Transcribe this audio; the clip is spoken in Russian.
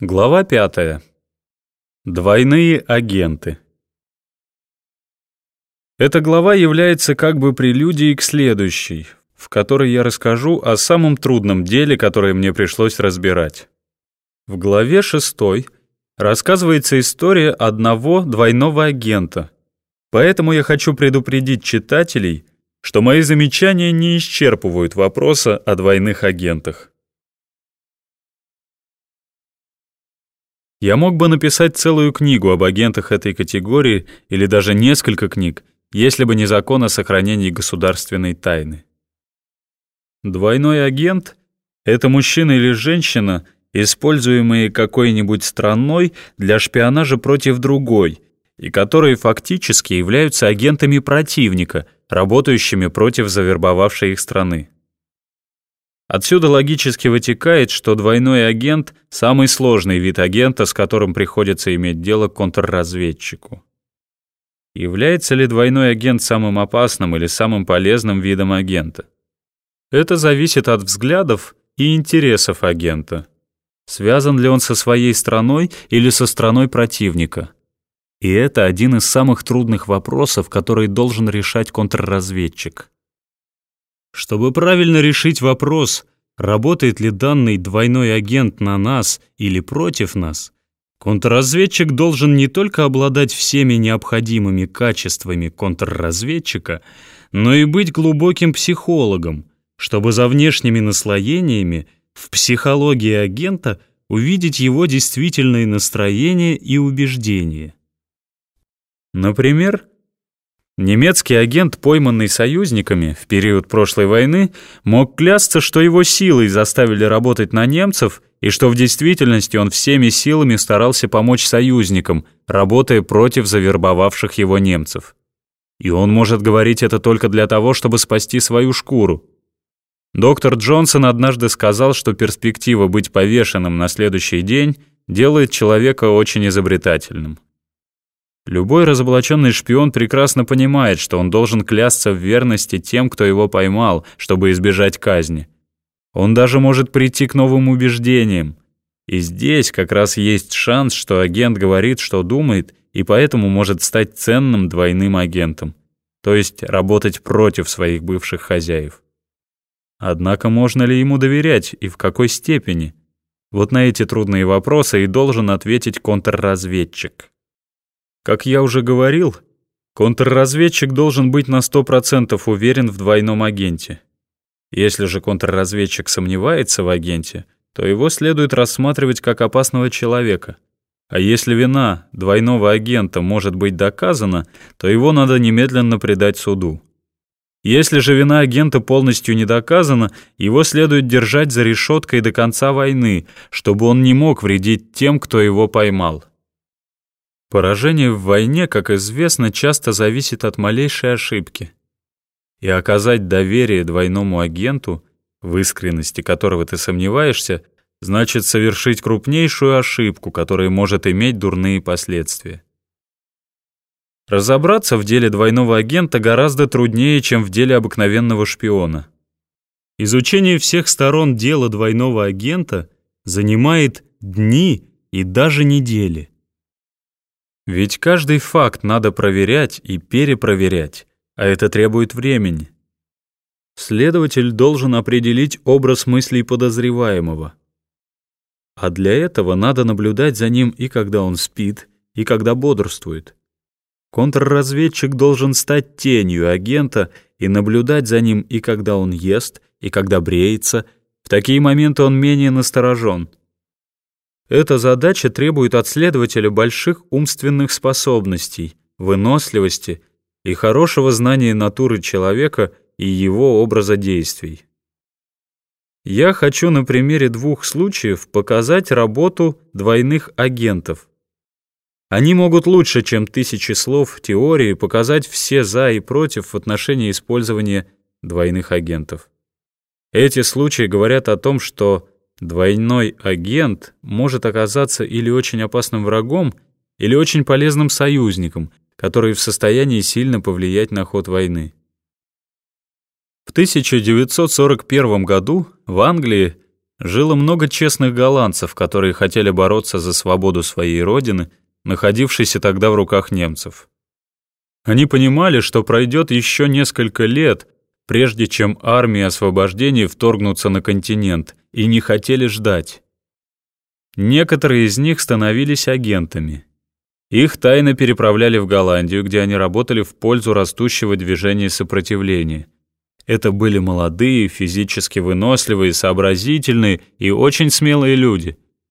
Глава пятая. Двойные агенты. Эта глава является как бы прелюдией к следующей, в которой я расскажу о самом трудном деле, которое мне пришлось разбирать. В главе шестой рассказывается история одного двойного агента, поэтому я хочу предупредить читателей, что мои замечания не исчерпывают вопроса о двойных агентах. Я мог бы написать целую книгу об агентах этой категории или даже несколько книг, если бы не закон о сохранении государственной тайны. Двойной агент — это мужчина или женщина, используемые какой-нибудь страной для шпионажа против другой, и которые фактически являются агентами противника, работающими против завербовавшей их страны. Отсюда логически вытекает, что двойной агент — самый сложный вид агента, с которым приходится иметь дело контрразведчику. Является ли двойной агент самым опасным или самым полезным видом агента? Это зависит от взглядов и интересов агента. Связан ли он со своей страной или со страной противника? И это один из самых трудных вопросов, который должен решать контрразведчик. Чтобы правильно решить вопрос, работает ли данный двойной агент на нас или против нас, контрразведчик должен не только обладать всеми необходимыми качествами контрразведчика, но и быть глубоким психологом, чтобы за внешними наслоениями в психологии агента увидеть его действительное настроение и убеждения. Например, Немецкий агент, пойманный союзниками в период прошлой войны, мог клясться, что его силой заставили работать на немцев и что в действительности он всеми силами старался помочь союзникам, работая против завербовавших его немцев. И он может говорить это только для того, чтобы спасти свою шкуру. Доктор Джонсон однажды сказал, что перспектива быть повешенным на следующий день делает человека очень изобретательным. Любой разоблаченный шпион прекрасно понимает, что он должен клясться в верности тем, кто его поймал, чтобы избежать казни. Он даже может прийти к новым убеждениям. И здесь как раз есть шанс, что агент говорит, что думает, и поэтому может стать ценным двойным агентом, то есть работать против своих бывших хозяев. Однако можно ли ему доверять и в какой степени? Вот на эти трудные вопросы и должен ответить контрразведчик. Как я уже говорил, контрразведчик должен быть на 100% уверен в двойном агенте. Если же контрразведчик сомневается в агенте, то его следует рассматривать как опасного человека. А если вина двойного агента может быть доказана, то его надо немедленно предать суду. Если же вина агента полностью не доказана, его следует держать за решеткой до конца войны, чтобы он не мог вредить тем, кто его поймал. Поражение в войне, как известно, часто зависит от малейшей ошибки. И оказать доверие двойному агенту, в искренности которого ты сомневаешься, значит совершить крупнейшую ошибку, которая может иметь дурные последствия. Разобраться в деле двойного агента гораздо труднее, чем в деле обыкновенного шпиона. Изучение всех сторон дела двойного агента занимает дни и даже недели. Ведь каждый факт надо проверять и перепроверять, а это требует времени. Следователь должен определить образ мыслей подозреваемого. А для этого надо наблюдать за ним и когда он спит, и когда бодрствует. Контрразведчик должен стать тенью агента и наблюдать за ним и когда он ест, и когда бреется. В такие моменты он менее насторожен. Эта задача требует от следователя больших умственных способностей, выносливости и хорошего знания натуры человека и его образа действий. Я хочу на примере двух случаев показать работу двойных агентов. Они могут лучше, чем тысячи слов в теории, показать все «за» и «против» в отношении использования двойных агентов. Эти случаи говорят о том, что Двойной агент может оказаться или очень опасным врагом, или очень полезным союзником, который в состоянии сильно повлиять на ход войны. В 1941 году в Англии жило много честных голландцев, которые хотели бороться за свободу своей родины, находившейся тогда в руках немцев. Они понимали, что пройдет еще несколько лет, прежде чем армии освобождения вторгнутся на континент, и не хотели ждать. Некоторые из них становились агентами. Их тайно переправляли в Голландию, где они работали в пользу растущего движения сопротивления. Это были молодые, физически выносливые, сообразительные и очень смелые люди.